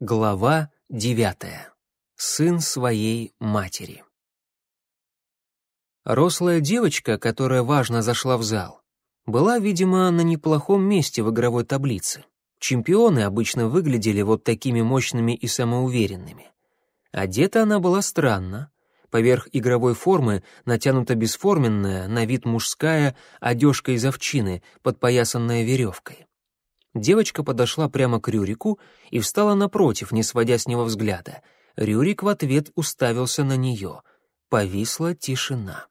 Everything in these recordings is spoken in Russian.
Глава девятая. Сын своей матери. Рослая девочка, которая важно зашла в зал, была, видимо, на неплохом месте в игровой таблице. Чемпионы обычно выглядели вот такими мощными и самоуверенными. Одета она была странно. Поверх игровой формы натянута бесформенная, на вид мужская, одежка из овчины, подпоясанная веревкой. Девочка подошла прямо к Рюрику и встала напротив, не сводя с него взгляда. Рюрик в ответ уставился на нее. Повисла тишина.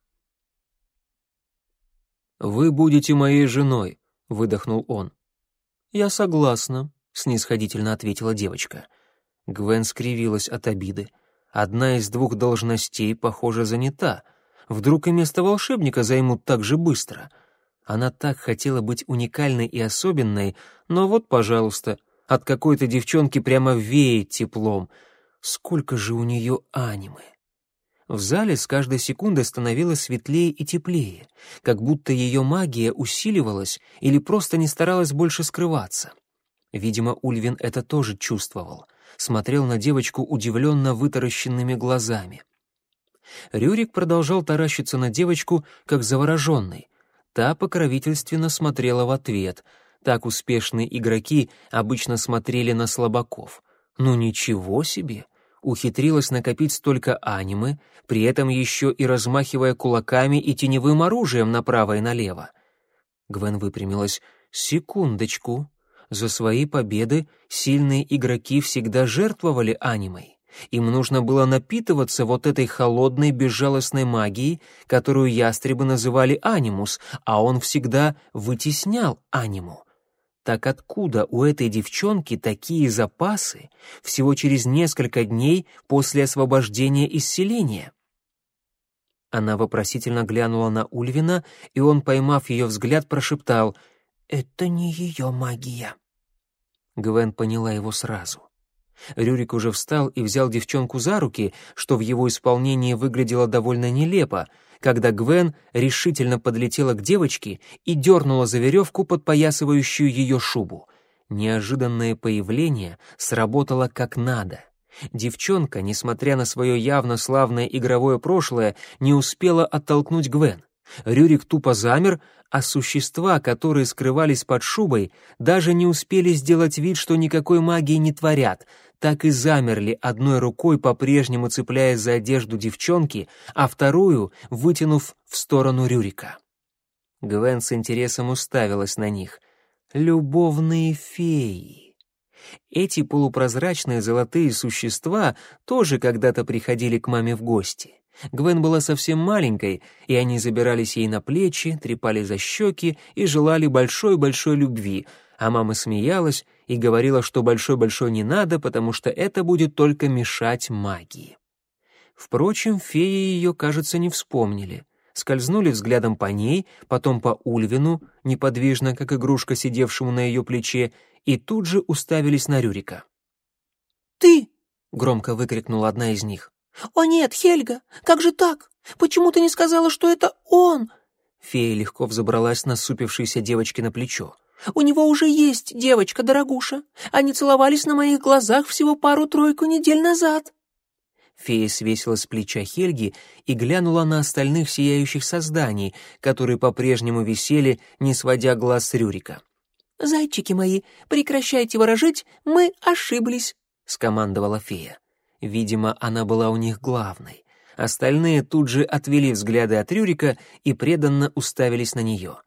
«Вы будете моей женой», — выдохнул он. «Я согласна», — снисходительно ответила девочка. Гвен скривилась от обиды. Одна из двух должностей, похоже, занята. Вдруг и место волшебника займут так же быстро — она так хотела быть уникальной и особенной, но вот, пожалуйста, от какой-то девчонки прямо веет теплом. Сколько же у нее анимы! В зале с каждой секундой становилось светлее и теплее, как будто ее магия усиливалась или просто не старалась больше скрываться. Видимо, Ульвин это тоже чувствовал, смотрел на девочку удивленно вытаращенными глазами. Рюрик продолжал таращиться на девочку, как завороженный, Та покровительственно смотрела в ответ. Так успешные игроки обычно смотрели на слабаков. Ну ничего себе! Ухитрилась накопить столько анимы, при этом еще и размахивая кулаками и теневым оружием направо и налево. Гвен выпрямилась. «Секундочку. За свои победы сильные игроки всегда жертвовали анимой. Им нужно было напитываться вот этой холодной, безжалостной магией, которую ястребы называли анимус, а он всегда вытеснял аниму. Так откуда у этой девчонки такие запасы всего через несколько дней после освобождения из селения? Она вопросительно глянула на Ульвина, и он, поймав ее взгляд, прошептал «Это не ее магия». Гвен поняла его сразу. Рюрик уже встал и взял девчонку за руки, что в его исполнении выглядело довольно нелепо, когда Гвен решительно подлетела к девочке и дернула за веревку, подпоясывающую ее шубу. Неожиданное появление сработало как надо. Девчонка, несмотря на свое явно славное игровое прошлое, не успела оттолкнуть Гвен. Рюрик тупо замер, а существа, которые скрывались под шубой, даже не успели сделать вид, что никакой магии не творят, так и замерли одной рукой, по-прежнему цепляясь за одежду девчонки, а вторую вытянув в сторону Рюрика. Гвен с интересом уставилась на них. «Любовные феи!» Эти полупрозрачные золотые существа тоже когда-то приходили к маме в гости. Гвен была совсем маленькой, и они забирались ей на плечи, трепали за щеки и желали большой-большой любви, а мама смеялась и говорила, что большой-большой не надо, потому что это будет только мешать магии. Впрочем, феи ее, кажется, не вспомнили. Скользнули взглядом по ней, потом по Ульвину, неподвижно, как игрушка, сидевшему на ее плече, и тут же уставились на Рюрика. «Ты!» — громко выкрикнула одна из них. «О нет, Хельга, как же так? Почему ты не сказала, что это он?» Фея легко взобралась на супившейся девочке на плечо. «У него уже есть девочка, дорогуша. Они целовались на моих глазах всего пару-тройку недель назад». Фея свесила с плеча Хельги и глянула на остальных сияющих созданий, которые по-прежнему висели, не сводя глаз с Рюрика. «Зайчики мои, прекращайте ворожить, мы ошиблись», — скомандовала фея. Видимо, она была у них главной. Остальные тут же отвели взгляды от Рюрика и преданно уставились на нее.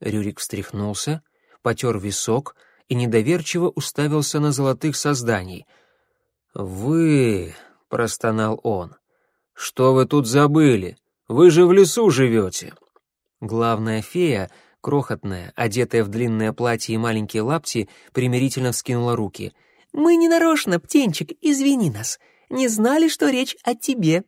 Рюрик встряхнулся, потер висок и недоверчиво уставился на золотых созданий. «Вы...» — простонал он. «Что вы тут забыли? Вы же в лесу живете!» Главная фея, крохотная, одетая в длинное платье и маленькие лапти, примирительно вскинула руки — «Мы не нарочно, птенчик, извини нас. Не знали, что речь о тебе.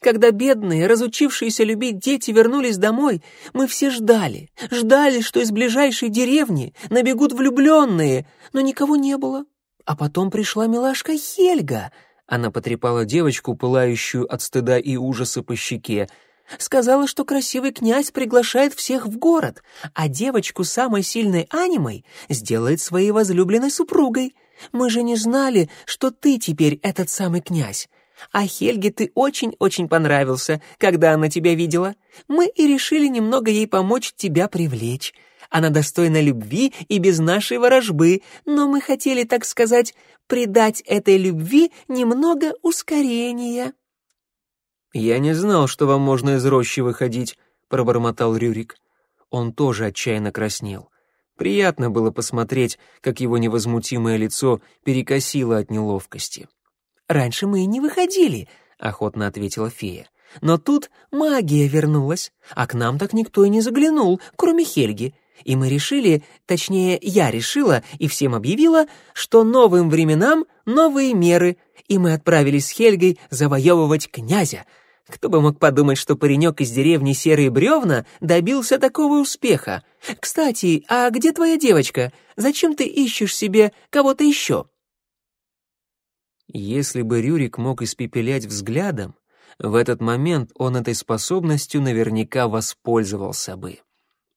Когда бедные, разучившиеся любить дети вернулись домой, мы все ждали, ждали, что из ближайшей деревни набегут влюбленные, но никого не было. А потом пришла милашка Хельга». Она потрепала девочку, пылающую от стыда и ужаса по щеке, Сказала, что красивый князь приглашает всех в город, а девочку самой сильной анимой сделает своей возлюбленной супругой. Мы же не знали, что ты теперь этот самый князь. А Хельге ты очень-очень понравился, когда она тебя видела. Мы и решили немного ей помочь тебя привлечь. Она достойна любви и без нашей ворожбы, но мы хотели, так сказать, придать этой любви немного ускорения». «Я не знал, что вам можно из рощи выходить», — пробормотал Рюрик. Он тоже отчаянно краснел. Приятно было посмотреть, как его невозмутимое лицо перекосило от неловкости. «Раньше мы и не выходили», — охотно ответила фея. «Но тут магия вернулась, а к нам так никто и не заглянул, кроме Хельги. И мы решили, точнее, я решила и всем объявила, что новым временам новые меры, и мы отправились с Хельгой завоевывать князя. Кто бы мог подумать, что паренек из деревни Серые Бревна добился такого успеха? Кстати, а где твоя девочка? Зачем ты ищешь себе кого-то еще?» Если бы Рюрик мог испепелять взглядом, в этот момент он этой способностью наверняка воспользовался бы.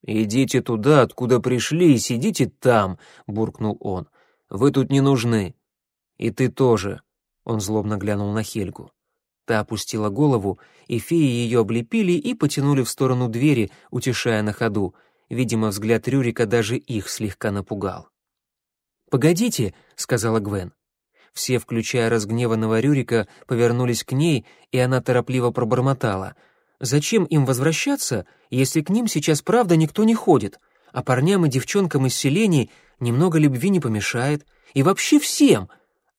«Идите туда, откуда пришли, и сидите там», — буркнул он. «Вы тут не нужны». «И ты тоже», — он злобно глянул на Хельгу. Та опустила голову, и феи ее облепили и потянули в сторону двери, утешая на ходу. Видимо, взгляд Рюрика даже их слегка напугал. «Погодите», — сказала Гвен. Все, включая разгневанного Рюрика, повернулись к ней, и она торопливо пробормотала. «Зачем им возвращаться, если к ним сейчас правда никто не ходит? А парням и девчонкам из селений немного любви не помешает. И вообще всем!»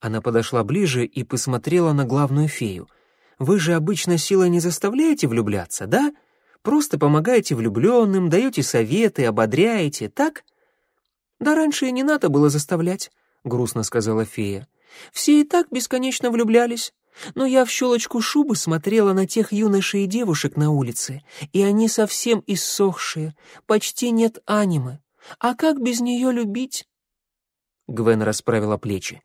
Она подошла ближе и посмотрела на главную фею. «Вы же обычно силой не заставляете влюбляться, да? Просто помогаете влюбленным, даете советы, ободряете, так?» «Да раньше и не надо было заставлять», — грустно сказала фея. Все и так бесконечно влюблялись. Но я в щелочку шубы смотрела на тех юношей и девушек на улице, и они совсем иссохшие, почти нет анимы. А как без нее любить?» Гвен расправила плечи.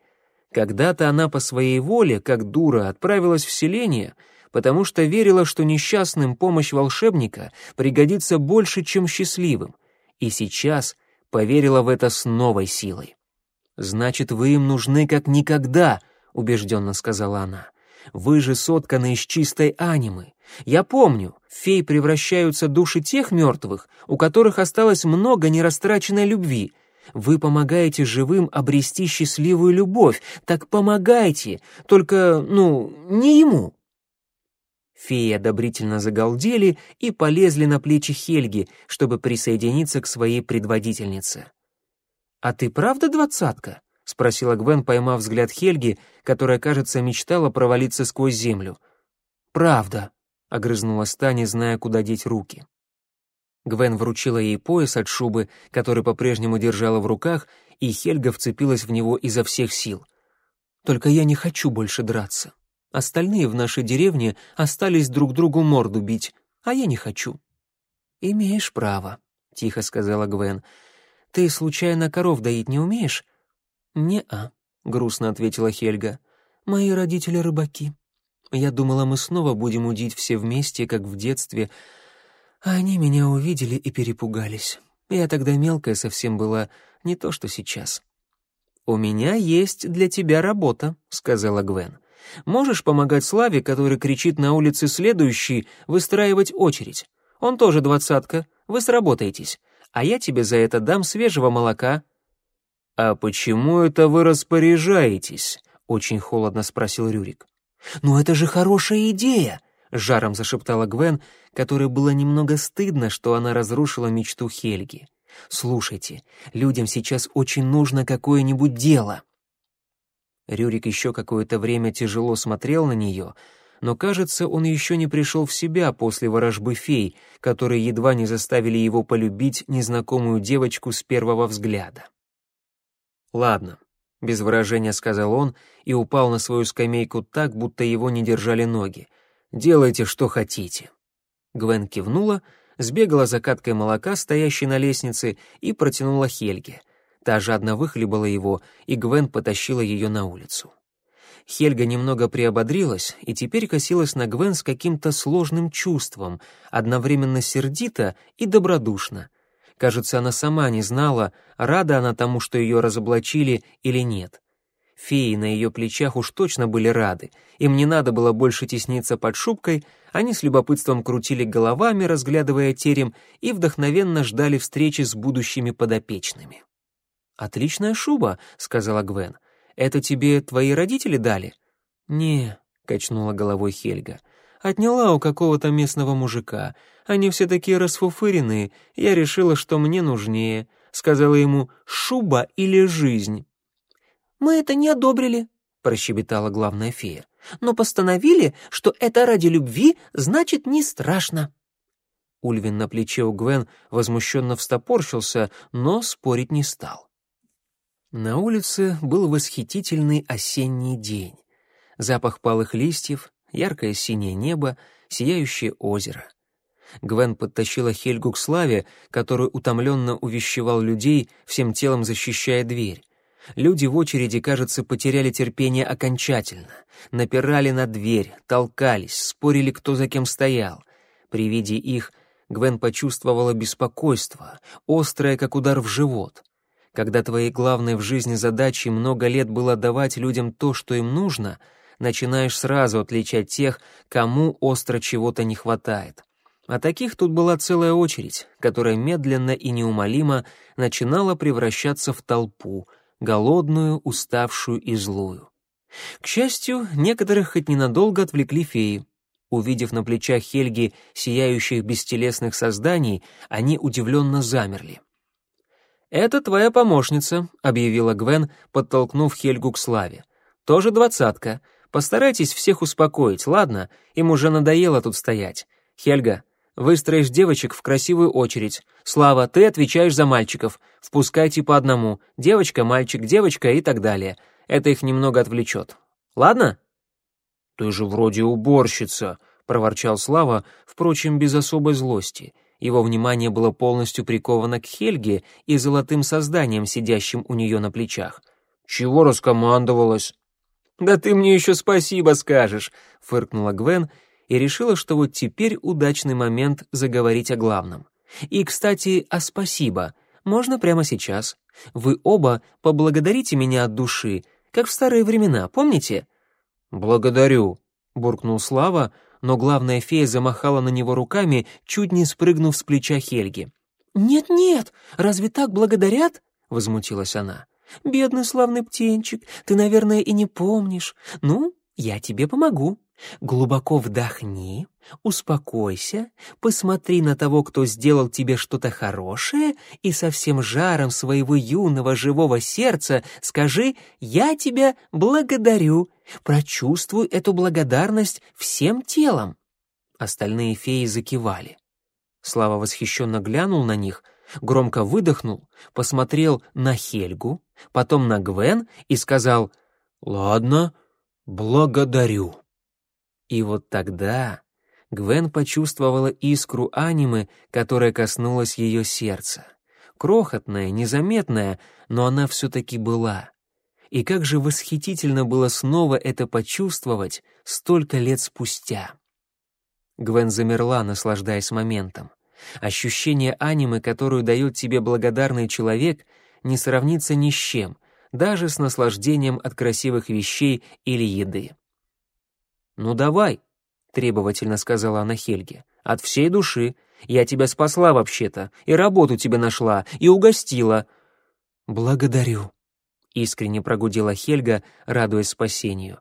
Когда-то она по своей воле, как дура, отправилась в селение, потому что верила, что несчастным помощь волшебника пригодится больше, чем счастливым, и сейчас поверила в это с новой силой. «Значит, вы им нужны как никогда», — убежденно сказала она. «Вы же сотканы из чистой анимы. Я помню, в фей превращаются души тех мертвых, у которых осталось много нерастраченной любви. Вы помогаете живым обрести счастливую любовь, так помогайте, только, ну, не ему». Феи одобрительно загалдели и полезли на плечи Хельги, чтобы присоединиться к своей предводительнице. «А ты правда двадцатка?» — спросила Гвен, поймав взгляд Хельги, которая, кажется, мечтала провалиться сквозь землю. «Правда», — огрызнулась та, не зная, куда деть руки. Гвен вручила ей пояс от шубы, который по-прежнему держала в руках, и Хельга вцепилась в него изо всех сил. «Только я не хочу больше драться. Остальные в нашей деревне остались друг другу морду бить, а я не хочу». «Имеешь право», — тихо сказала Гвен. Ты, случайно, коров доить не умеешь?» «Не-а», — грустно ответила Хельга. «Мои родители рыбаки. Я думала, мы снова будем удить все вместе, как в детстве, а они меня увидели и перепугались. Я тогда мелкая совсем была, не то что сейчас». «У меня есть для тебя работа», — сказала Гвен. «Можешь помогать Славе, который кричит на улице следующий, выстраивать очередь? Он тоже двадцатка, вы сработаетесь а я тебе за это дам свежего молока». «А почему это вы распоряжаетесь?» — очень холодно спросил Рюрик. «Ну это же хорошая идея!» — жаром зашептала Гвен, которой было немного стыдно, что она разрушила мечту Хельги. «Слушайте, людям сейчас очень нужно какое-нибудь дело». Рюрик еще какое-то время тяжело смотрел на нее, но, кажется, он еще не пришел в себя после ворожбы фей, которые едва не заставили его полюбить незнакомую девочку с первого взгляда. «Ладно», — без выражения сказал он и упал на свою скамейку так, будто его не держали ноги. «Делайте, что хотите». Гвен кивнула, сбегала за каткой молока, стоящей на лестнице, и протянула Хельге. Та жадно выхлебала его, и Гвен потащила ее на улицу. Хельга немного приободрилась и теперь косилась на Гвен с каким-то сложным чувством, одновременно сердито и добродушно. Кажется, она сама не знала, рада она тому, что ее разоблачили или нет. Феи на ее плечах уж точно были рады. Им не надо было больше тесниться под шубкой, они с любопытством крутили головами, разглядывая терем, и вдохновенно ждали встречи с будущими подопечными. «Отличная шуба», — сказала Гвен. «Это тебе твои родители дали?» «Не», — качнула головой Хельга. «Отняла у какого-то местного мужика. Они все такие расфуфыренные. Я решила, что мне нужнее. Сказала ему «шуба или жизнь». «Мы это не одобрили», — прощебетала главная фея. «Но постановили, что это ради любви, значит, не страшно». Ульвин на плече у Гвен возмущенно встопорщился, но спорить не стал. На улице был восхитительный осенний день. Запах палых листьев, яркое синее небо, сияющее озеро. Гвен подтащила Хельгу к Славе, который утомленно увещевал людей, всем телом защищая дверь. Люди в очереди, кажется, потеряли терпение окончательно. Напирали на дверь, толкались, спорили, кто за кем стоял. При виде их Гвен почувствовала беспокойство, острое, как удар в живот. Когда твоей главной в жизни задачей много лет было давать людям то, что им нужно, начинаешь сразу отличать тех, кому остро чего-то не хватает. А таких тут была целая очередь, которая медленно и неумолимо начинала превращаться в толпу, голодную, уставшую и злую. К счастью, некоторых хоть ненадолго отвлекли феи. Увидев на плечах Хельги сияющих бестелесных созданий, они удивленно замерли. «Это твоя помощница», — объявила Гвен, подтолкнув Хельгу к Славе. «Тоже двадцатка. Постарайтесь всех успокоить, ладно? Им уже надоело тут стоять. Хельга, Выстроишь девочек в красивую очередь. Слава, ты отвечаешь за мальчиков. Впускайте по одному. Девочка, мальчик, девочка и так далее. Это их немного отвлечет. Ладно? Ты же вроде уборщица, проворчал Слава, впрочем, без особой злости. Его внимание было полностью приковано к Хельге и золотым созданием, сидящим у нее на плечах. Чего раскомандовалась? «Да ты мне еще спасибо скажешь», — фыркнула Гвен и решила, что вот теперь удачный момент заговорить о главном. И, кстати, о спасибо. Можно прямо сейчас. Вы оба поблагодарите меня от души, как в старые времена, помните? Благодарю, буркнул Слава, но главная фея замахала на него руками, чуть не спрыгнув с плеча Хельги. «Нет-нет, разве так благодарят?» — возмутилась она. «Бедный славный птенчик, ты, наверное, и не помнишь. Ну, я тебе помогу. Глубоко вдохни, успокойся, посмотри на того, кто сделал тебе что-то хорошее, и со всем жаром своего юного живого сердца скажи «Я тебя благодарю». Прочувствуй эту благодарность всем телом. Остальные феи закивали. Слава восхищенно глянул на них, громко выдохнул, посмотрел на Хельгу, потом на Гвен и сказал «Ладно, благодарю». И вот тогда Гвен почувствовала искру анимы, которая коснулась ее сердца. Крохотная, незаметная, но она все-таки была. И как же восхитительно было снова это почувствовать столько лет спустя. Гвен замерла, наслаждаясь моментом. Ощущение анимы, которую дает тебе благодарный человек, не сравнится ни с чем, даже с наслаждением от красивых вещей или еды. «Ну давай», — требовательно сказала она Хельге, — «от всей души. Я тебя спасла вообще-то, и работу тебе нашла, и угостила». «Благодарю», — искренне прогудела Хельга, радуясь спасению.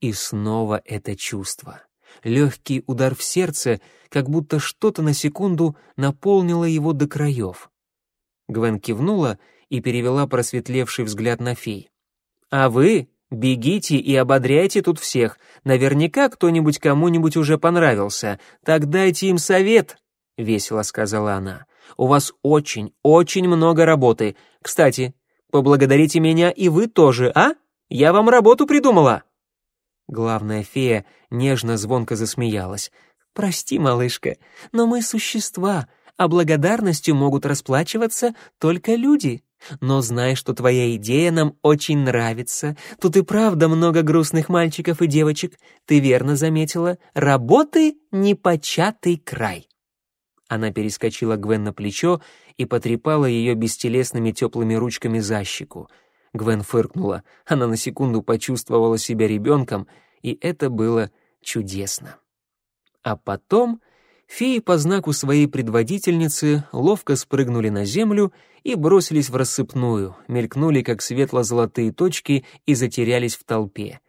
И снова это чувство. Легкий удар в сердце, как будто что-то на секунду наполнило его до краев. Гвен кивнула и перевела просветлевший взгляд на фей. «А вы Бегите и ободряйте тут всех. Наверняка кто-нибудь кому-нибудь уже понравился. Так дайте им совет, весело сказала она. У вас очень, очень много работы. Кстати, поблагодарите меня и вы тоже, а? Я вам работу придумала. Главная фея нежно звонко засмеялась. Прости, малышка, но мы существа, а благодарностью могут расплачиваться только люди. Но знай, что твоя идея нам очень нравится. Тут и правда много грустных мальчиков и девочек. Ты верно заметила. Работы — непочатый край». Она перескочила Гвен на плечо и потрепала ее бестелесными теплыми ручками за щеку. Гвен фыркнула. Она на секунду почувствовала себя ребенком, и это было чудесно. А потом феи по знаку своей предводительницы ловко спрыгнули на землю и бросились в рассыпную, мелькнули как светло-золотые точки и затерялись в толпе.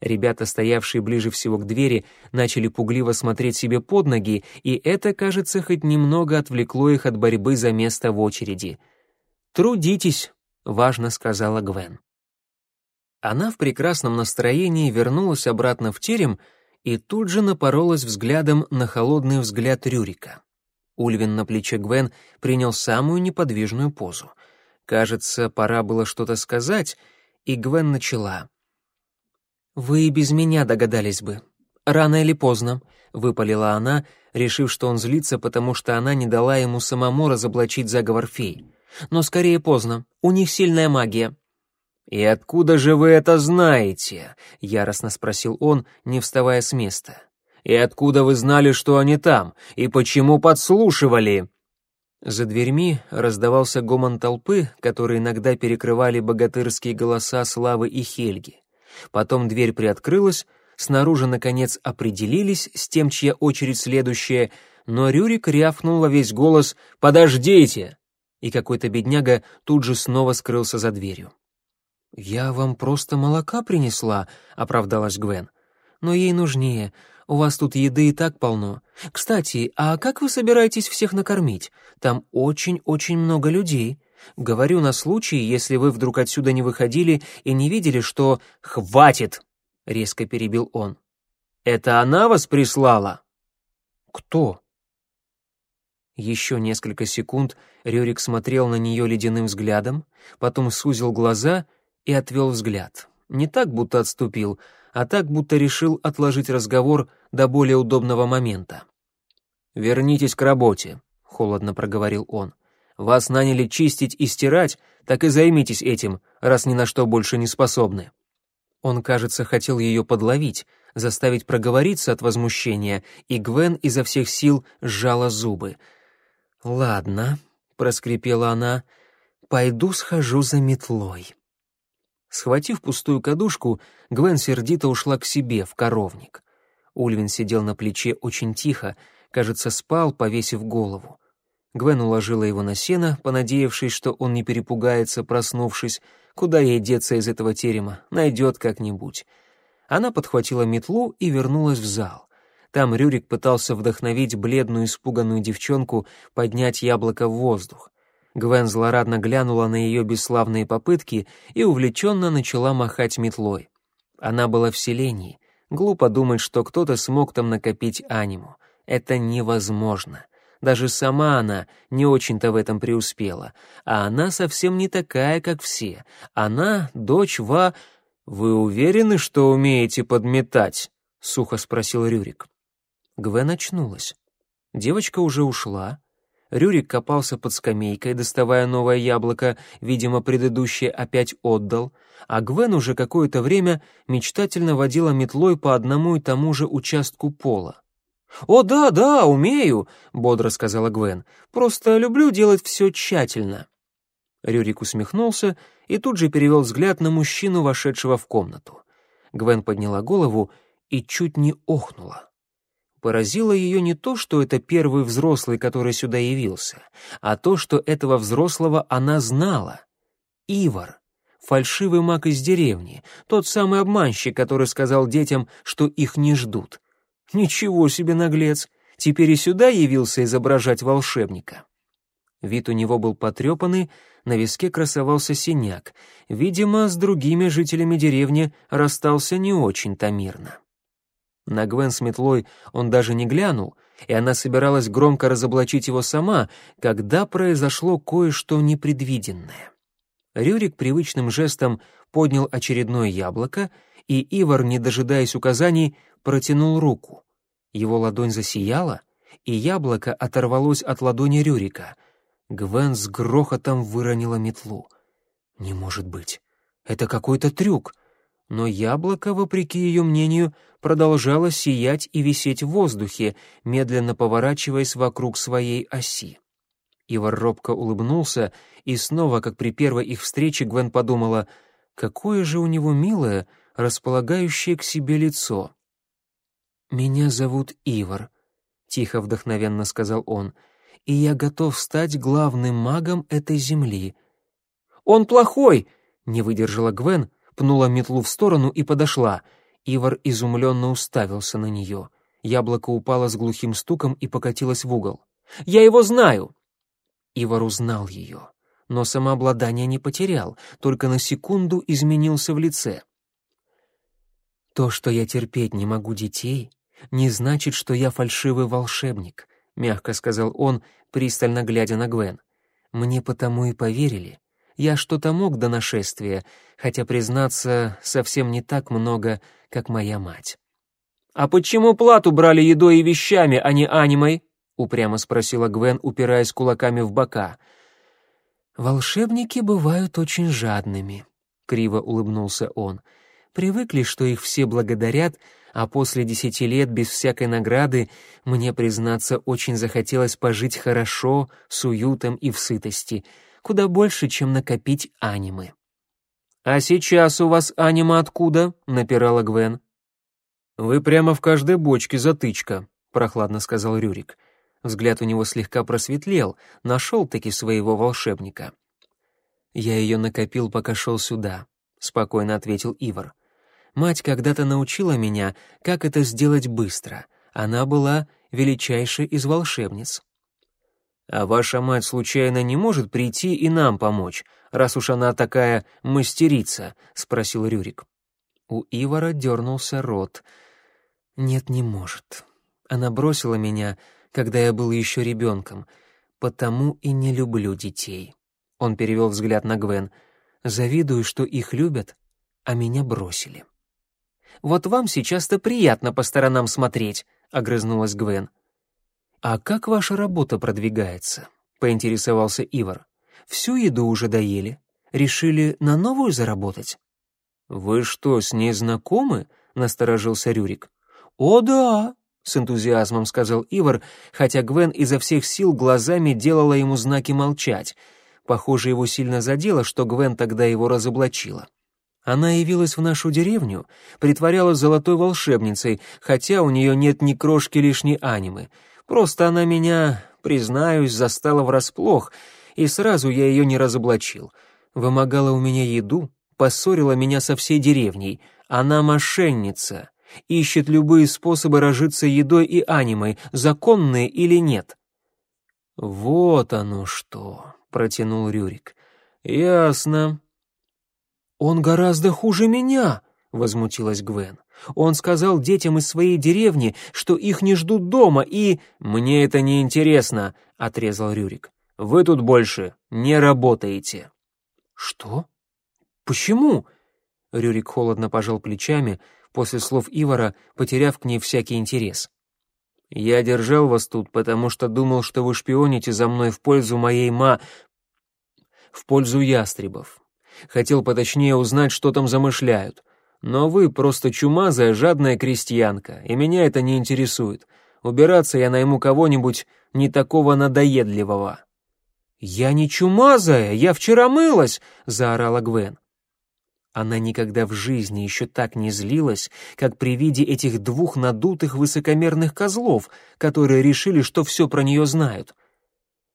Ребята, стоявшие ближе всего к двери, начали пугливо смотреть себе под ноги, и это, кажется, хоть немного отвлекло их от борьбы за место в очереди. «Трудитесь», — важно сказала Гвен. Она в прекрасном настроении вернулась обратно в терем и тут же напоролась взглядом на холодный взгляд Рюрика. Ульвин на плече Гвен принял самую неподвижную позу. Кажется, пора было что-то сказать, и Гвен начала — «Вы и без меня догадались бы. Рано или поздно», — выпалила она, решив, что он злится, потому что она не дала ему самому разоблачить заговор фей. «Но скорее поздно. У них сильная магия». «И откуда же вы это знаете?» — яростно спросил он, не вставая с места. «И откуда вы знали, что они там? И почему подслушивали?» За дверьми раздавался гомон толпы, который иногда перекрывали богатырские голоса Славы и Хельги. Потом дверь приоткрылась, снаружи, наконец, определились с тем, чья очередь следующая, но Рюрик рявкнул во весь голос «Подождите!» И какой-то бедняга тут же снова скрылся за дверью. «Я вам просто молока принесла», — оправдалась Гвен. «Но ей нужнее. У вас тут еды и так полно. Кстати, а как вы собираетесь всех накормить? Там очень-очень много людей. Говорю на случай, если вы вдруг отсюда не выходили и не видели, что... Хватит! Резко перебил он. Это она вас прислала? Кто? Еще несколько секунд Рюрик смотрел на нее ледяным взглядом, потом сузил глаза и отвел взгляд. Не так, будто отступил, а так, будто решил отложить разговор до более удобного момента. «Вернитесь к работе», — холодно проговорил он. Вас наняли чистить и стирать, так и займитесь этим, раз ни на что больше не способны». Он, кажется, хотел ее подловить, заставить проговориться от возмущения, и Гвен изо всех сил сжала зубы. «Ладно», — проскрипела она, — «пойду схожу за метлой». Схватив пустую кадушку, Гвен сердито ушла к себе, в коровник. Ульвин сидел на плече очень тихо, кажется, спал, повесив голову. Гвен уложила его на сено, понадеявшись, что он не перепугается, проснувшись. Куда ей деться из этого терема? Найдет как-нибудь. Она подхватила метлу и вернулась в зал. Там Рюрик пытался вдохновить бледную испуганную девчонку поднять яблоко в воздух. Гвен злорадно глянула на ее бесславные попытки и увлеченно начала махать метлой. Она была в селении. Глупо думать, что кто-то смог там накопить аниму. Это невозможно. Даже сама она не очень-то в этом преуспела. А она совсем не такая, как все. Она — дочь Ва... «Вы уверены, что умеете подметать?» — сухо спросил Рюрик. Гвен очнулась. Девочка уже ушла. Рюрик копался под скамейкой, доставая новое яблоко, видимо, предыдущее опять отдал, а Гвен уже какое-то время мечтательно водила метлой по одному и тому же участку пола. «О, да, да, умею», — бодро сказала Гвен. «Просто люблю делать все тщательно». Рюрик усмехнулся и тут же перевел взгляд на мужчину, вошедшего в комнату. Гвен подняла голову и чуть не охнула. Поразило ее не то, что это первый взрослый, который сюда явился, а то, что этого взрослого она знала. Ивар, фальшивый маг из деревни, тот самый обманщик, который сказал детям, что их не ждут. Ничего себе наглец! Теперь и сюда явился изображать волшебника. Вид у него был потрепанный, на виске красовался синяк. Видимо, с другими жителями деревни расстался не очень-то мирно. На Гвен с метлой он даже не глянул, и она собиралась громко разоблачить его сама, когда произошло кое-что непредвиденное. Рюрик привычным жестом поднял очередное яблоко, и Ивар, не дожидаясь указаний, протянул руку. Его ладонь засияла, и яблоко оторвалось от ладони Рюрика. Гвен с грохотом выронила метлу. «Не может быть! Это какой-то трюк!» Но яблоко, вопреки ее мнению, продолжало сиять и висеть в воздухе, медленно поворачиваясь вокруг своей оси. Ивар робко улыбнулся, и снова, как при первой их встрече, Гвен подумала, какое же у него милое, располагающее к себе лицо. «Меня зовут Ивар», — тихо вдохновенно сказал он, — «и я готов стать главным магом этой земли». «Он плохой!» — не выдержала Гвен, пнула метлу в сторону и подошла. Ивар изумленно уставился на нее. Яблоко упало с глухим стуком и покатилось в угол. «Я его знаю!» Ивар узнал ее, но самообладание не потерял, только на секунду изменился в лице. «То, что я терпеть не могу детей, не значит, что я фальшивый волшебник», — мягко сказал он, пристально глядя на Гвен. «Мне потому и поверили. Я что-то мог до нашествия, хотя, признаться, совсем не так много, как моя мать». «А почему плату брали едой и вещами, а не анимой?» — упрямо спросила Гвен, упираясь кулаками в бока. «Волшебники бывают очень жадными», — криво улыбнулся он. «Привыкли, что их все благодарят, а после десяти лет без всякой награды мне, признаться, очень захотелось пожить хорошо, с уютом и в сытости, куда больше, чем накопить анимы». «А сейчас у вас анима откуда?» — напирала Гвен. «Вы прямо в каждой бочке затычка», — прохладно сказал Рюрик. Взгляд у него слегка просветлел, нашел-таки своего волшебника. «Я ее накопил, пока шел сюда», — спокойно ответил Ивар. «Мать когда-то научила меня, как это сделать быстро. Она была величайшей из волшебниц». «А ваша мать случайно не может прийти и нам помочь, раз уж она такая мастерица?» — спросил Рюрик. У Ивара дернулся рот — нет, не может. Она бросила меня, когда я был еще ребенком, потому и не люблю детей. Он перевел взгляд на Гвен. Завидую, что их любят, а меня бросили. Вот вам сейчас-то приятно по сторонам смотреть, огрызнулась Гвен. А как ваша работа продвигается? поинтересовался Ивар. Всю еду уже доели? Решили на новую заработать? Вы что, с ней знакомы? насторожился Рюрик. «О да!» — с энтузиазмом сказал Ивар, хотя Гвен изо всех сил глазами делала ему знаки молчать. Похоже, его сильно задело, что Гвен тогда его разоблачила. Она явилась в нашу деревню, притворялась золотой волшебницей, хотя у нее нет ни крошки лишней анимы. Просто она меня, признаюсь, застала врасплох, и сразу я ее не разоблачил. Вымогала у меня еду, поссорила меня со всей деревней. Она мошенница ищет любые способы разжиться едой и анимой, законные или нет. «Вот оно что», — протянул Рюрик. «Ясно». «Он гораздо хуже меня», — возмутилась Гвен. «Он сказал детям из своей деревни, что их не ждут дома, и...» «Мне это не интересно», — отрезал Рюрик. «Вы тут больше не работаете». «Что? Почему?» Рюрик холодно пожал плечами, после слов Ивара, потеряв к ней всякий интерес. «Я держал вас тут, потому что думал, что вы шпионите за мной в пользу моей ма... в пользу ястребов. Хотел поточнее узнать, что там замышляют. Но вы просто чумазая, жадная крестьянка, и меня это не интересует. Убираться я найму кого-нибудь не такого надоедливого». «Я не чумазая, я вчера мылась!» — заорала Гвен. Она никогда в жизни еще так не злилась, как при виде этих двух надутых высокомерных козлов, которые решили, что все про нее знают.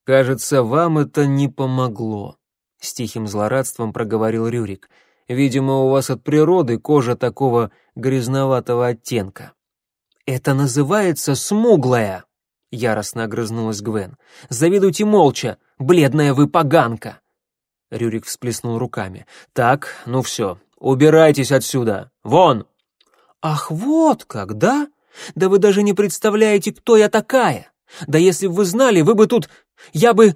«Кажется, вам это не помогло», — с тихим злорадством проговорил Рюрик. «Видимо, у вас от природы кожа такого грязноватого оттенка». «Это называется смуглая», — яростно огрызнулась Гвен. «Завидуйте молча, бледная вы поганка». Рюрик всплеснул руками. «Так, ну все, убирайтесь отсюда! Вон!» «Ах, вот как, да? Да вы даже не представляете, кто я такая! Да если бы вы знали, вы бы тут... Я бы...»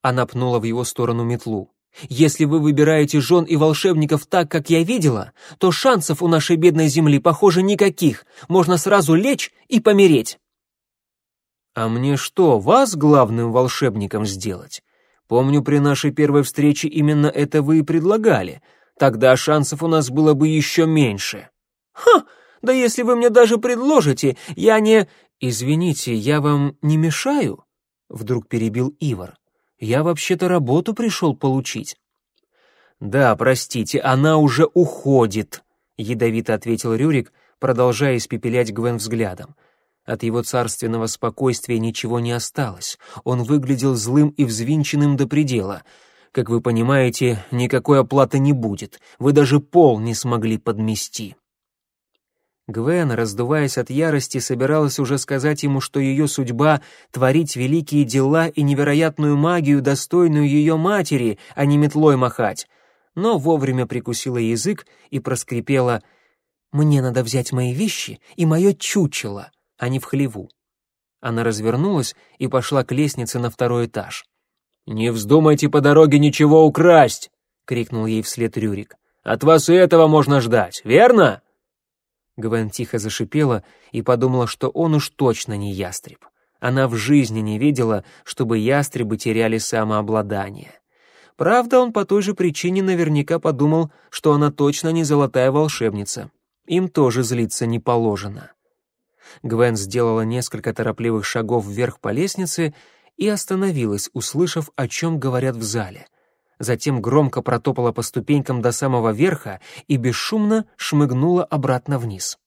Она пнула в его сторону метлу. «Если вы выбираете жен и волшебников так, как я видела, то шансов у нашей бедной земли, похоже, никаких. Можно сразу лечь и помереть». «А мне что, вас главным волшебником сделать? Помню, при нашей первой встрече именно это вы и предлагали. Тогда шансов у нас было бы еще меньше». «Ха! Да если вы мне даже предложите, я не...» «Извините, я вам не мешаю?» — вдруг перебил Ивар. Я вообще-то работу пришел получить». «Да, простите, она уже уходит», — ядовито ответил Рюрик, продолжая испепелять Гвен взглядом. От его царственного спокойствия ничего не осталось. Он выглядел злым и взвинченным до предела. Как вы понимаете, никакой оплаты не будет. Вы даже пол не смогли подмести. Гвен, раздуваясь от ярости, собиралась уже сказать ему, что ее судьба — творить великие дела и невероятную магию, достойную ее матери, а не метлой махать. Но вовремя прикусила язык и проскрипела «Мне надо взять мои вещи и мое чучело», а не в хлеву. Она развернулась и пошла к лестнице на второй этаж. «Не вздумайте по дороге ничего украсть!» — крикнул ей вслед Рюрик. «От вас и этого можно ждать, верно?» Гвен тихо зашипела и подумала, что он уж точно не ястреб. Она в жизни не видела, чтобы ястребы теряли самообладание. Правда, он по той же причине наверняка подумал, что она точно не золотая волшебница. Им тоже злиться не положено. Гвен сделала несколько торопливых шагов вверх по лестнице и остановилась, услышав, о чем говорят в зале затем громко протопала по ступенькам до самого верха и бесшумно шмыгнула обратно вниз.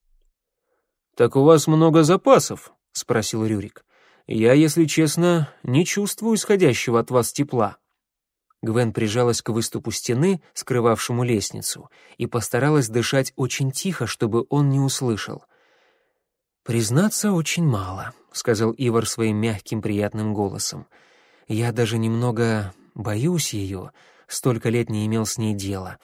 «Так у вас много запасов?» — спросил Рюрик. «Я, если честно, не чувствую исходящего от вас тепла». Гвен прижалась к выступу стены, скрывавшему лестницу, и постаралась дышать очень тихо, чтобы он не услышал. «Признаться, очень мало», — сказал Ивар своим мягким приятным голосом. «Я даже немного Боюсь ее, столько лет не имел с ней дела.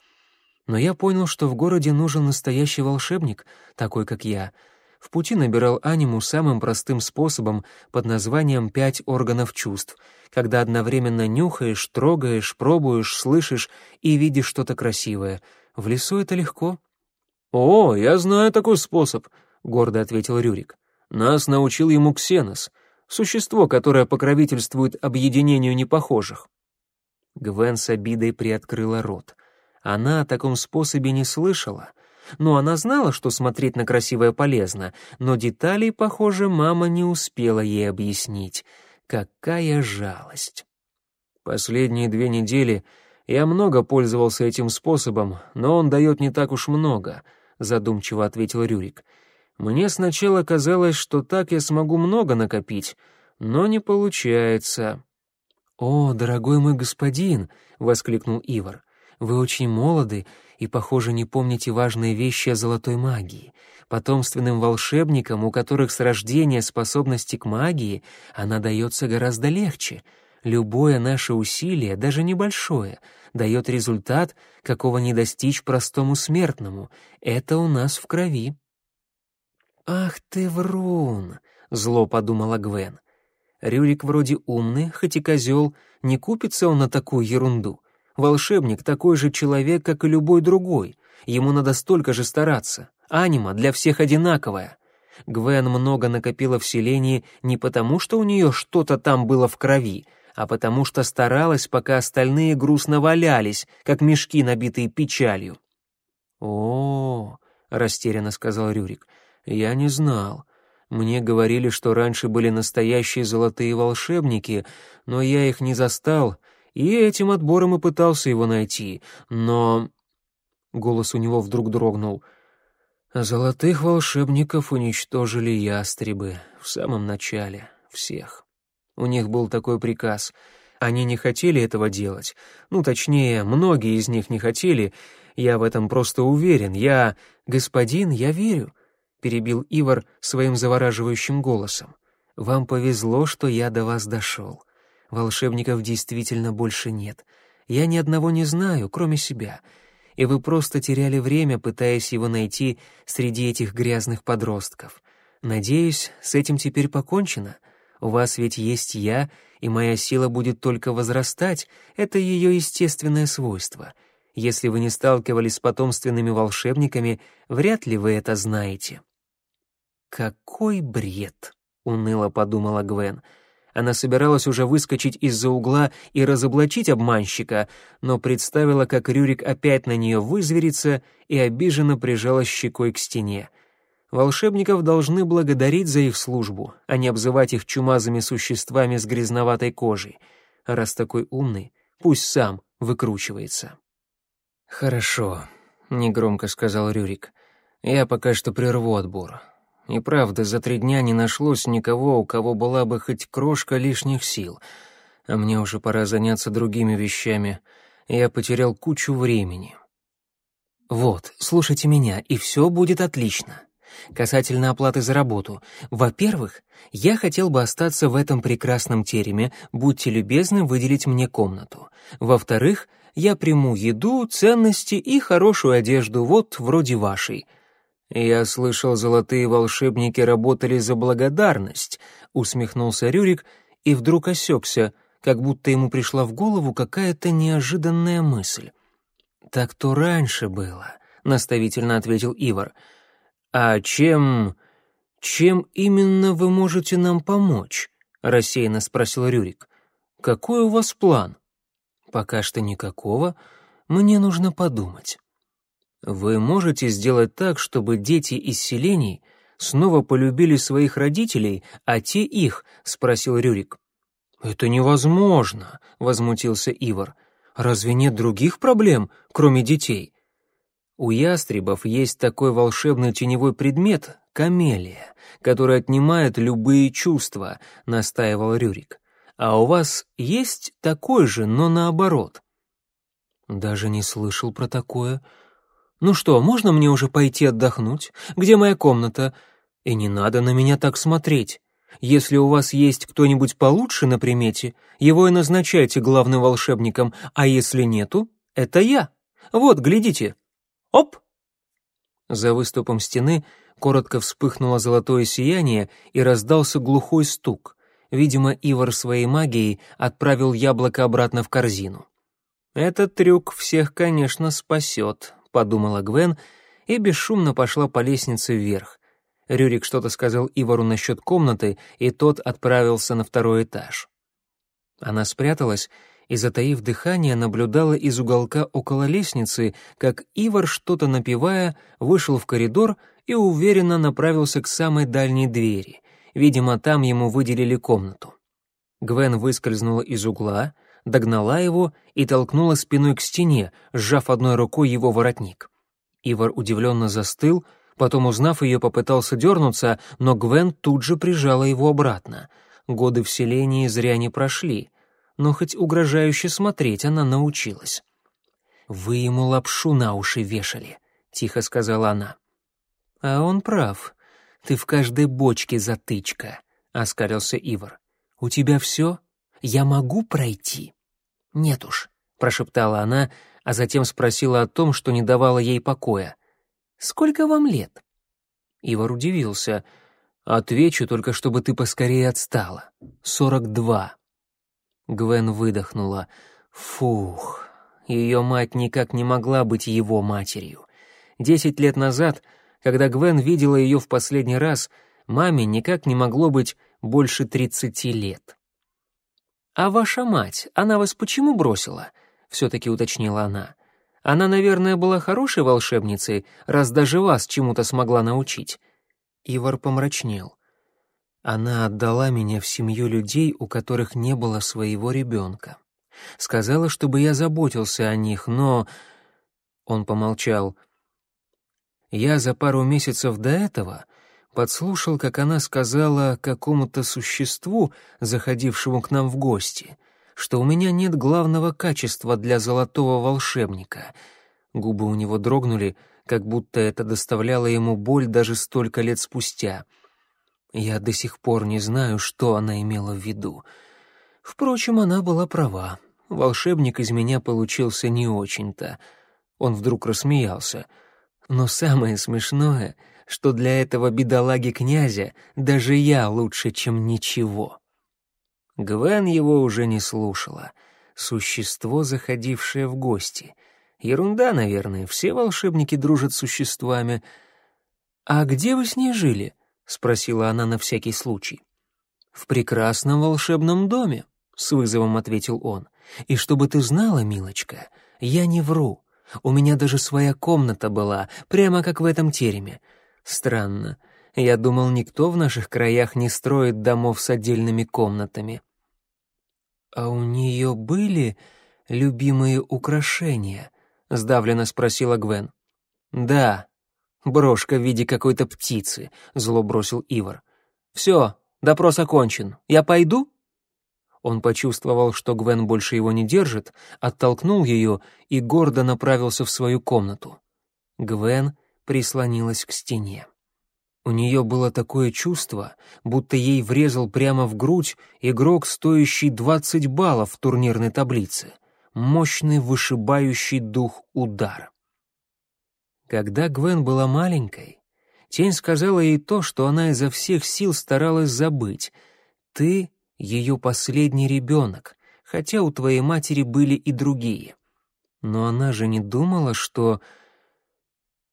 Но я понял, что в городе нужен настоящий волшебник, такой как я. В пути набирал аниму самым простым способом под названием «пять органов чувств», когда одновременно нюхаешь, трогаешь, пробуешь, слышишь и видишь что-то красивое. В лесу это легко. «О, я знаю такой способ», — гордо ответил Рюрик. «Нас научил ему Ксенос, существо, которое покровительствует объединению непохожих». Гвен с обидой приоткрыла рот. Она о таком способе не слышала. Ну, она знала, что смотреть на красивое полезно, но деталей, похоже, мама не успела ей объяснить. Какая жалость. Последние две недели я много пользовался этим способом, но он дает не так уж много, задумчиво ответил Рюрик. Мне сначала казалось, что так я смогу много накопить, но не получается. «О, дорогой мой господин!» — воскликнул Ивар. «Вы очень молоды и, похоже, не помните важные вещи о золотой магии. Потомственным волшебникам, у которых с рождения способности к магии, она дается гораздо легче. Любое наше усилие, даже небольшое, дает результат, какого не достичь простому смертному. Это у нас в крови». «Ах ты врун!» — зло подумала Гвен. Рюрик вроде умный, хоть и козел, не купится он на такую ерунду. Волшебник такой же человек, как и любой другой. Ему надо столько же стараться. Анима для всех одинаковая. Гвен много накопила в селении не потому, что у нее что-то там было в крови, а потому что старалась, пока остальные грустно валялись, как мешки, набитые печалью. «О, — растерянно сказал Рюрик, — я не знал. Мне говорили, что раньше были настоящие золотые волшебники, но я их не застал, и этим отбором и пытался его найти. Но...» Голос у него вдруг дрогнул. «Золотых волшебников уничтожили ястребы в самом начале, всех. У них был такой приказ. Они не хотели этого делать. Ну, точнее, многие из них не хотели. Я в этом просто уверен. Я... Господин, я верю перебил Ивар своим завораживающим голосом. Вам повезло, что я до вас дошел. Волшебников действительно больше нет. Я ни одного не знаю, кроме себя. И вы просто теряли время, пытаясь его найти среди этих грязных подростков. Надеюсь, с этим теперь покончено. У вас ведь есть я, и моя сила будет только возрастать. Это ее естественное свойство. Если вы не сталкивались с потомственными волшебниками, вряд ли вы это знаете. «Какой бред!» — уныло подумала Гвен. Она собиралась уже выскочить из-за угла и разоблачить обманщика, но представила, как Рюрик опять на нее вызверится и обиженно прижалась щекой к стене. Волшебников должны благодарить за их службу, а не обзывать их чумазыми существами с грязноватой кожей. А раз такой умный, пусть сам выкручивается. «Хорошо», — негромко сказал Рюрик. «Я пока что прерву отбор. И правда, за три дня не нашлось никого, у кого была бы хоть крошка лишних сил. А мне уже пора заняться другими вещами. Я потерял кучу времени». «Вот, слушайте меня, и все будет отлично. Касательно оплаты за работу. Во-первых, я хотел бы остаться в этом прекрасном тереме, будьте любезны выделить мне комнату. Во-вторых, я приму еду, ценности и хорошую одежду, вот вроде вашей. Я слышал, золотые волшебники работали за благодарность, усмехнулся Рюрик и вдруг осекся, как будто ему пришла в голову какая-то неожиданная мысль. Так то раньше было, наставительно ответил Ивар. «А чем... чем именно вы можете нам помочь?» — рассеянно спросил Рюрик. «Какой у вас план?» «Пока что никакого. Мне нужно подумать». «Вы можете сделать так, чтобы дети из селений снова полюбили своих родителей, а те их?» — спросил Рюрик. «Это невозможно», — возмутился Ивар. «Разве нет других проблем, кроме детей?» У ястребов есть такой волшебный теневой предмет — камелия, который отнимает любые чувства, — настаивал Рюрик. А у вас есть такой же, но наоборот. Даже не слышал про такое. Ну что, можно мне уже пойти отдохнуть? Где моя комната? И не надо на меня так смотреть. Если у вас есть кто-нибудь получше на примете, его и назначайте главным волшебником, а если нету, это я. Вот, глядите, Оп! За выступом стены коротко вспыхнуло золотое сияние и раздался глухой стук. Видимо, Ивар своей магией отправил яблоко обратно в корзину. «Этот трюк всех, конечно, спасет», — подумала Гвен и бесшумно пошла по лестнице вверх. Рюрик что-то сказал Ивару насчет комнаты, и тот отправился на второй этаж. Она спряталась и, затаив дыхание, наблюдала из уголка около лестницы, как Ивар, что-то напевая, вышел в коридор и уверенно направился к самой дальней двери. Видимо, там ему выделили комнату. Гвен выскользнула из угла, догнала его и толкнула спиной к стене, сжав одной рукой его воротник. Ивар удивленно застыл, потом, узнав ее, попытался дернуться, но Гвен тут же прижала его обратно. Годы вселения зря не прошли — но хоть угрожающе смотреть она научилась. «Вы ему лапшу на уши вешали», — тихо сказала она. «А он прав. Ты в каждой бочке затычка», — оскалился Ивар. «У тебя все? Я могу пройти?» «Нет уж», — прошептала она, а затем спросила о том, что не давало ей покоя. «Сколько вам лет?» Ивар удивился. «Отвечу только, чтобы ты поскорее отстала. Сорок два». Гвен выдохнула. Фух, ее мать никак не могла быть его матерью. Десять лет назад, когда Гвен видела ее в последний раз, маме никак не могло быть больше тридцати лет. «А ваша мать, она вас почему бросила?» — все-таки уточнила она. «Она, наверное, была хорошей волшебницей, раз даже вас чему-то смогла научить». Ивар помрачнел. Она отдала меня в семью людей, у которых не было своего ребенка. Сказала, чтобы я заботился о них, но... Он помолчал. Я за пару месяцев до этого подслушал, как она сказала какому-то существу, заходившему к нам в гости, что у меня нет главного качества для золотого волшебника. Губы у него дрогнули, как будто это доставляло ему боль даже столько лет спустя — я до сих пор не знаю, что она имела в виду. Впрочем, она была права. Волшебник из меня получился не очень-то. Он вдруг рассмеялся. Но самое смешное, что для этого бедолаги князя даже я лучше, чем ничего. Гвен его уже не слушала. Существо, заходившее в гости. Ерунда, наверное, все волшебники дружат с существами. «А где вы с ней жили?» — спросила она на всякий случай. «В прекрасном волшебном доме», — с вызовом ответил он. «И чтобы ты знала, милочка, я не вру. У меня даже своя комната была, прямо как в этом тереме. Странно. Я думал, никто в наших краях не строит домов с отдельными комнатами». «А у нее были любимые украшения?» — сдавленно спросила Гвен. «Да, брошка в виде какой-то птицы», — зло бросил Ивар. «Все, допрос окончен. Я пойду?» Он почувствовал, что Гвен больше его не держит, оттолкнул ее и гордо направился в свою комнату. Гвен прислонилась к стене. У нее было такое чувство, будто ей врезал прямо в грудь игрок, стоящий 20 баллов в турнирной таблице. Мощный вышибающий дух удар. Когда Гвен была маленькой, тень сказала ей то, что она изо всех сил старалась забыть. «Ты ее последний ребенок, хотя у твоей матери были и другие. Но она же не думала, что...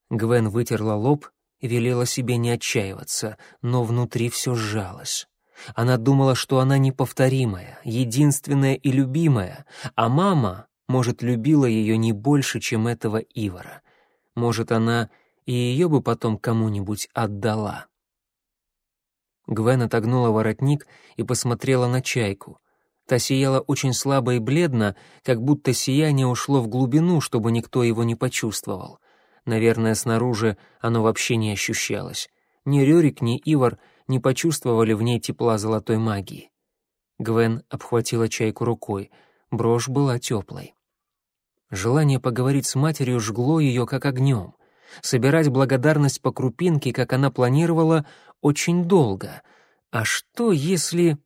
Гвен вытерла лоб и велела себе не отчаиваться, но внутри все сжалось. Она думала, что она неповторимая, единственная и любимая, а мама, может, любила ее не больше, чем этого Ивара. Может, она и ее бы потом кому-нибудь отдала. Гвен отогнула воротник и посмотрела на чайку. Та сияла очень слабо и бледно, как будто сияние ушло в глубину, чтобы никто его не почувствовал. Наверное, снаружи оно вообще не ощущалось. Ни Рюрик, ни Ивар не почувствовали в ней тепла золотой магии. Гвен обхватила чайку рукой. Брошь была теплой. Желание поговорить с матерью жгло ее как огнем. Собирать благодарность по крупинке, как она планировала, очень долго. А что если...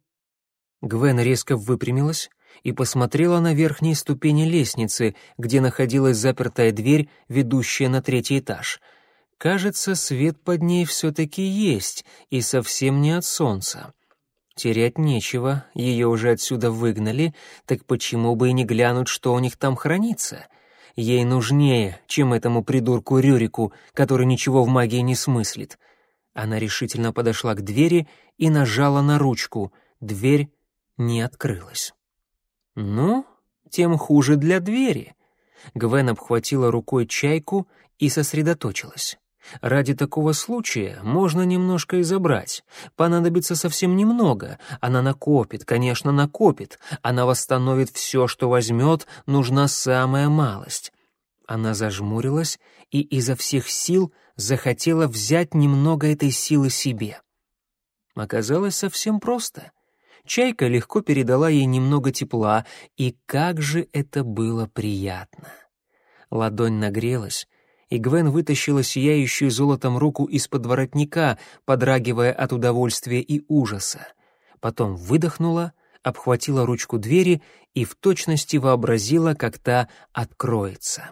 Гвен резко выпрямилась и посмотрела на верхние ступени лестницы, где находилась запертая дверь, ведущая на третий этаж. Кажется, свет под ней все-таки есть, и совсем не от солнца. Терять нечего, ее уже отсюда выгнали, так почему бы и не глянуть, что у них там хранится? Ей нужнее, чем этому придурку Рюрику, который ничего в магии не смыслит. Она решительно подошла к двери и нажала на ручку. Дверь не открылась. «Ну, тем хуже для двери». Гвен обхватила рукой чайку и сосредоточилась. Ради такого случая можно немножко и забрать. Понадобится совсем немного. Она накопит, конечно, накопит. Она восстановит все, что возьмет, нужна самая малость. Она зажмурилась и изо всех сил захотела взять немного этой силы себе. Оказалось совсем просто. Чайка легко передала ей немного тепла, и как же это было приятно. Ладонь нагрелась, и Гвен вытащила сияющую золотом руку из-под воротника, подрагивая от удовольствия и ужаса. Потом выдохнула, обхватила ручку двери и в точности вообразила, как та откроется.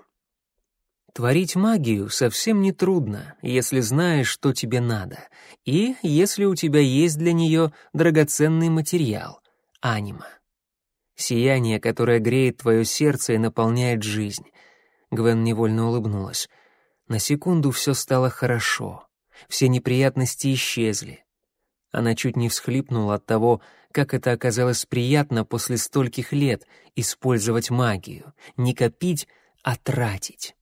Творить магию совсем не трудно, если знаешь, что тебе надо, и если у тебя есть для нее драгоценный материал — анима. Сияние, которое греет твое сердце и наполняет жизнь. Гвен невольно улыбнулась. На секунду все стало хорошо, все неприятности исчезли. Она чуть не всхлипнула от того, как это оказалось приятно после стольких лет использовать магию, не копить, а тратить.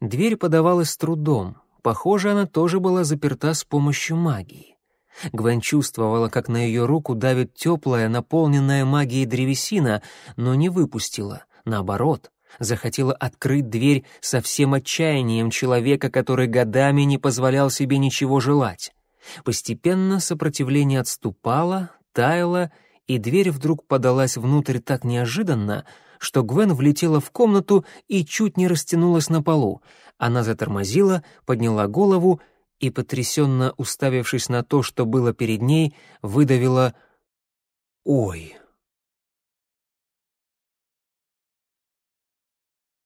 Дверь подавалась с трудом. Похоже, она тоже была заперта с помощью магии. Гвен чувствовала, как на ее руку давит теплая, наполненная магией древесина, но не выпустила. Наоборот, захотела открыть дверь со всем отчаянием человека, который годами не позволял себе ничего желать. Постепенно сопротивление отступало, таяло, и дверь вдруг подалась внутрь так неожиданно, что Гвен влетела в комнату и чуть не растянулась на полу. Она затормозила, подняла голову и, потрясенно уставившись на то, что было перед ней, выдавила «Ой!».